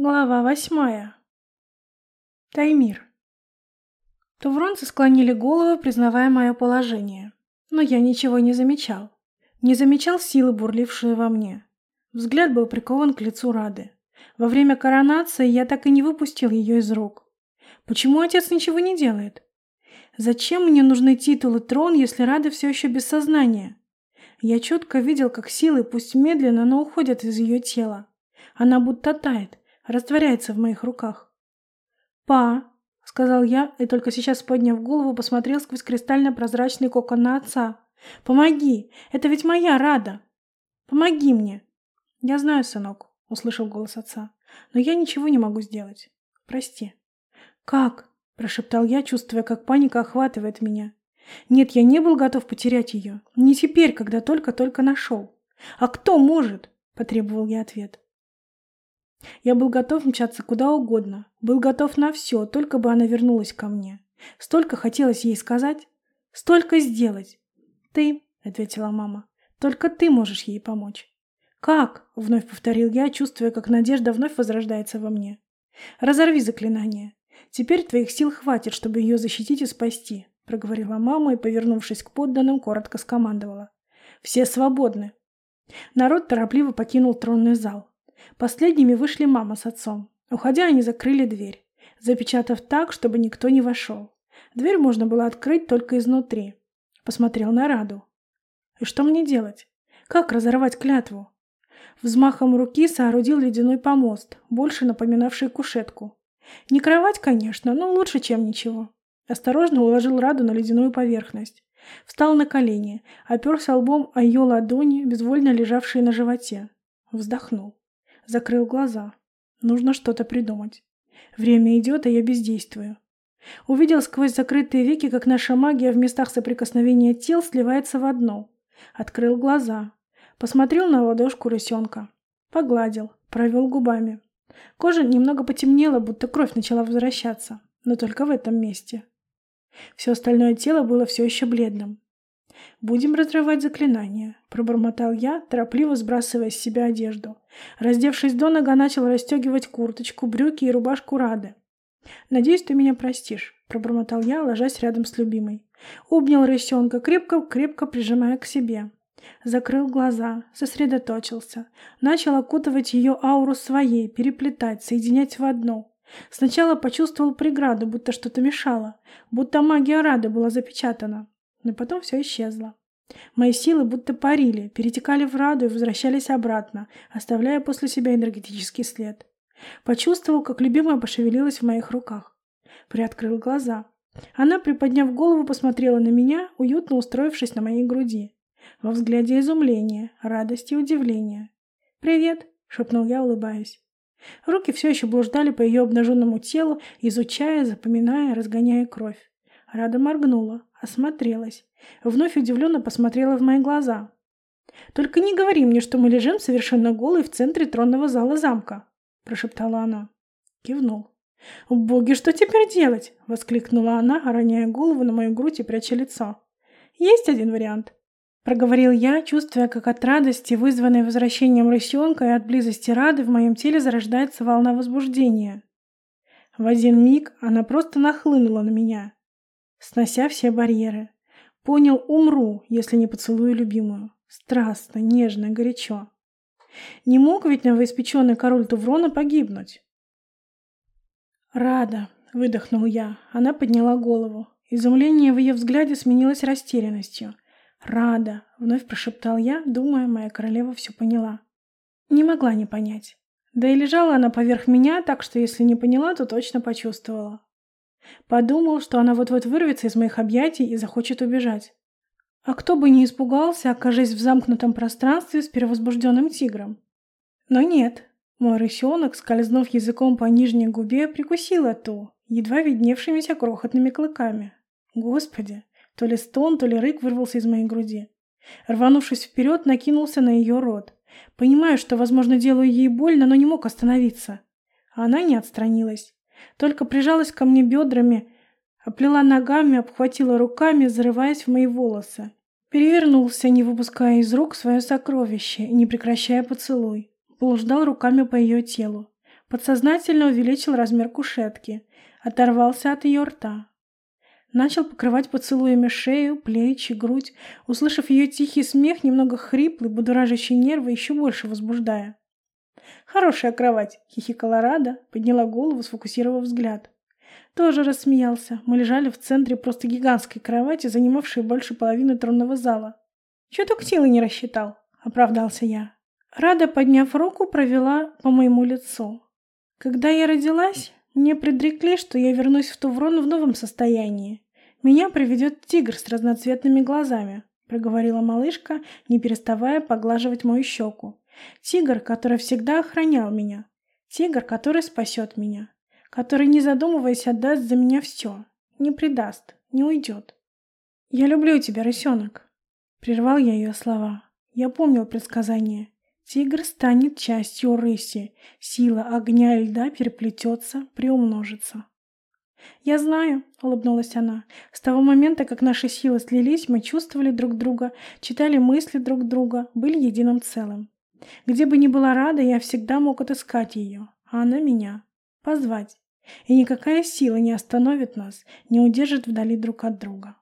Глава восьмая. Таймир. Тувронцы склонили головы, признавая мое положение. Но я ничего не замечал. Не замечал силы, бурлившие во мне. Взгляд был прикован к лицу Рады. Во время коронации я так и не выпустил ее из рук. Почему отец ничего не делает? Зачем мне нужны титул и трон, если Рада все еще без сознания? Я четко видел, как силы, пусть медленно, но уходят из ее тела. Она будто тает, растворяется в моих руках. «Па!» — сказал я, и только сейчас, подняв голову, посмотрел сквозь кристально-прозрачный кокон на отца. «Помоги! Это ведь моя Рада! Помоги мне!» «Я знаю, сынок», — услышал голос отца, — «но я ничего не могу сделать. Прости». «Как?» — прошептал я, чувствуя, как паника охватывает меня. Нет, я не был готов потерять ее. Не теперь, когда только-только нашел. «А кто может?» — потребовал я ответ. Я был готов мчаться куда угодно, был готов на все, только бы она вернулась ко мне. Столько хотелось ей сказать, столько сделать. «Ты», — ответила мама, — «только ты можешь ей помочь». «Как?» — вновь повторил я, чувствуя, как надежда вновь возрождается во мне. «Разорви заклинание. Теперь твоих сил хватит, чтобы ее защитить и спасти», — проговорила мама и, повернувшись к подданным, коротко скомандовала. «Все свободны». Народ торопливо покинул тронный зал. Последними вышли мама с отцом. Уходя, они закрыли дверь, запечатав так, чтобы никто не вошел. Дверь можно было открыть только изнутри. Посмотрел на Раду. И что мне делать? Как разорвать клятву? Взмахом руки соорудил ледяной помост, больше напоминавший кушетку. Не кровать, конечно, но лучше, чем ничего. Осторожно уложил Раду на ледяную поверхность. Встал на колени, оперся лбом о ее ладони, безвольно лежавшие на животе. Вздохнул. Закрыл глаза. Нужно что-то придумать. Время идет, а я бездействую. Увидел сквозь закрытые веки, как наша магия в местах соприкосновения тел сливается в одно. Открыл глаза. Посмотрел на ладошку рысенка. Погладил. Провел губами. Кожа немного потемнела, будто кровь начала возвращаться. Но только в этом месте. Все остальное тело было все еще бледным. «Будем разрывать заклинание», — пробормотал я, торопливо сбрасывая с себя одежду. Раздевшись до нога, начал расстегивать курточку, брюки и рубашку Рады. «Надеюсь, ты меня простишь», — пробормотал я, ложась рядом с любимой. Обнял рысенка, крепко-крепко прижимая к себе. Закрыл глаза, сосредоточился. Начал окутывать ее ауру своей, переплетать, соединять в одно. Сначала почувствовал преграду, будто что-то мешало, будто магия Рады была запечатана но потом все исчезло. Мои силы будто парили, перетекали в Раду и возвращались обратно, оставляя после себя энергетический след. Почувствовал, как любимая пошевелилась в моих руках. Приоткрыл глаза. Она, приподняв голову, посмотрела на меня, уютно устроившись на моей груди. Во взгляде изумление, радость и удивление. «Привет!» — шепнул я, улыбаясь. Руки все еще блуждали по ее обнаженному телу, изучая, запоминая, разгоняя кровь. Рада моргнула, осмотрелась. Вновь удивленно посмотрела в мои глаза. «Только не говори мне, что мы лежим совершенно голые в центре тронного зала замка», – прошептала она. Кивнул. «Боги, что теперь делать?» – воскликнула она, роняя голову на мою грудь и пряча лицо. «Есть один вариант», – проговорил я, чувствуя, как от радости, вызванной возвращением рысенка и от близости Рады, в моем теле зарождается волна возбуждения. В один миг она просто нахлынула на меня – снося все барьеры. Понял, умру, если не поцелую любимую. Страстно, нежно, горячо. Не мог ведь новоиспеченный король Туврона погибнуть. «Рада», — выдохнул я. Она подняла голову. Изумление в ее взгляде сменилось растерянностью. «Рада», — вновь прошептал я, думая, моя королева все поняла. Не могла не понять. Да и лежала она поверх меня, так что если не поняла, то точно почувствовала. Подумал, что она вот-вот вырвется из моих объятий и захочет убежать. А кто бы не испугался, окажись в замкнутом пространстве с перевозбужденным тигром. Но нет. Мой рысенок, скользнув языком по нижней губе, прикусил эту, едва видневшимися крохотными клыками. Господи, то ли стон, то ли рык вырвался из моей груди. Рванувшись вперед, накинулся на ее рот. Понимаю, что, возможно, делаю ей больно, но не мог остановиться. Она не отстранилась. Только прижалась ко мне бедрами, оплела ногами, обхватила руками, зарываясь в мои волосы. Перевернулся, не выпуская из рук свое сокровище и не прекращая поцелуй. Блуждал руками по ее телу. Подсознательно увеличил размер кушетки, оторвался от ее рта. Начал покрывать поцелуями шею, плечи, грудь, услышав ее тихий смех, немного хриплый, будоражащий нервы, еще больше возбуждая. «Хорошая кровать!» — хихикала Рада, подняла голову, сфокусировав взгляд. Тоже рассмеялся. Мы лежали в центре просто гигантской кровати, занимавшей больше половины тронного зала. «Чё только силы не рассчитал?» — оправдался я. Рада, подняв руку, провела по моему лицу. Когда я родилась, мне предрекли, что я вернусь в Туврон в новом состоянии. Меня приведет тигр с разноцветными глазами, проговорила малышка, не переставая поглаживать мою щеку. Тигр, который всегда охранял меня. Тигр, который спасет меня. Который, не задумываясь, отдаст за меня все. Не предаст, не уйдет. «Я люблю тебя, рысенок», — прервал я ее слова. Я помнил предсказание. Тигр станет частью рыси. Сила огня и льда переплетется, приумножится. «Я знаю», — улыбнулась она. «С того момента, как наши силы слились, мы чувствовали друг друга, читали мысли друг друга, были единым целым. Где бы ни была рада, я всегда мог отыскать ее, а она меня. Позвать. И никакая сила не остановит нас, не удержит вдали друг от друга».